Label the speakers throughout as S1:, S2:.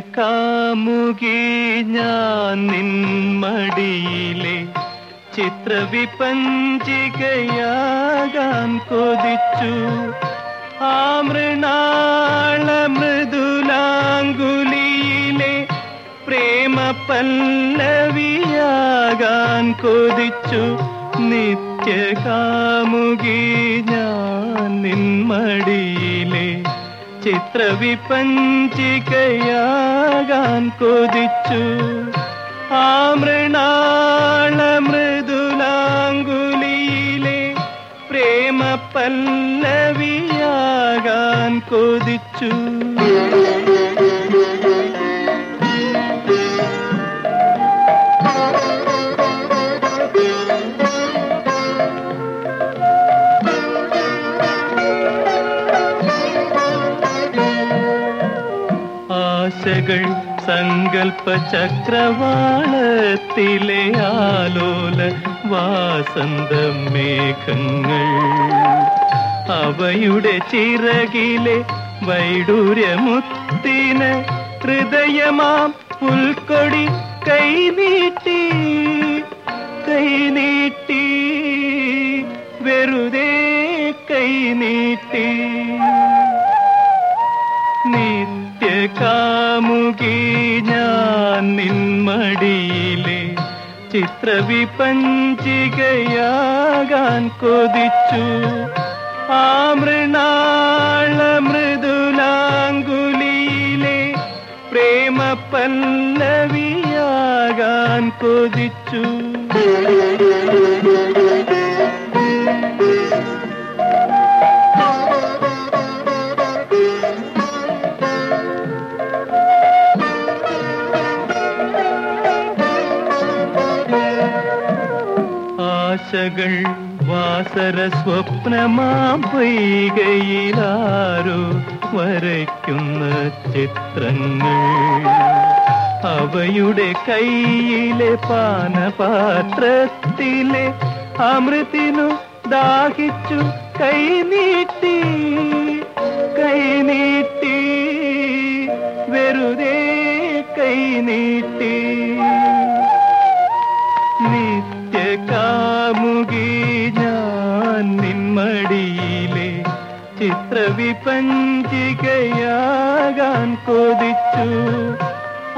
S1: നിത്യകാമുകി ഞാൻ നിന്മടിയിലെ ചിത്രവിപഞ്ചികയാകാൻ കൊതിച്ചു. ആ മൃണാള മൃദുലാങ്കുലിയിലെ പ്രേമ പല്ലവിയാകാൻ കൊതിച്ചു നിത്യകാമുകി ഞാൻ നിന്മടിയിലെ ചിത്രവിപഞ്ചികയാകാൻ കൊതിച്ചു. ആ മൃണാള മൃദുലാങ്കുലിയിലെ പ്രേമ പല്ലവിയാകാൻ കൊതിച്ചു. ആശകൾ സങ്കൽപ്പ ചക്രവാളത്തിലെ ആലോല വാസന്ത മേഘങ്ങൾ. അവയുടെ ചിറകിലെ വൈഡൂര്യമുത്തിന് ഹൃദയമാം പുൽക്കൊടി കൈനീട്ടി കൈനീട്ടി വെറുതെ കൈനീട്ടി നിത്യകാമുകി ഞാൻ നിന്മടിയിലെ ചിത്രവിപഞ്ചികയാകാൻ കൊതിച്ചു. ആ മൃണാള മൃദുലാങ്കുലിയിലെ പ്രേമ പല്ലവിയാകാൻ കൊതിച്ചു. ആശകൾ വാസര സ്വപ്നമാം പൊയ്കയിലാരോ വരയ്ക്കുന്ന ചിത്രങ്ങൾ. അവയുടെ കയ്യിലെ പാനപാത്രത്തിലെ അമൃതിനു ദാഹിച്ചു കൈനീട്ടി കൈനീട്ടി വെറുതെ കൈനീട്ടി നിത്യകാമുകി ചിത്രവിപഞ്ചികയാകാൻ കൊതിച്ചു.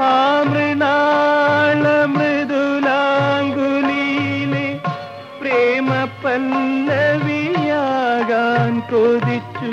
S1: ആ മൃണാള മൃദുലാങ്കുലിയിലെ പ്രേമ പല്ലവിയാകാൻ കൊതിച്ചു.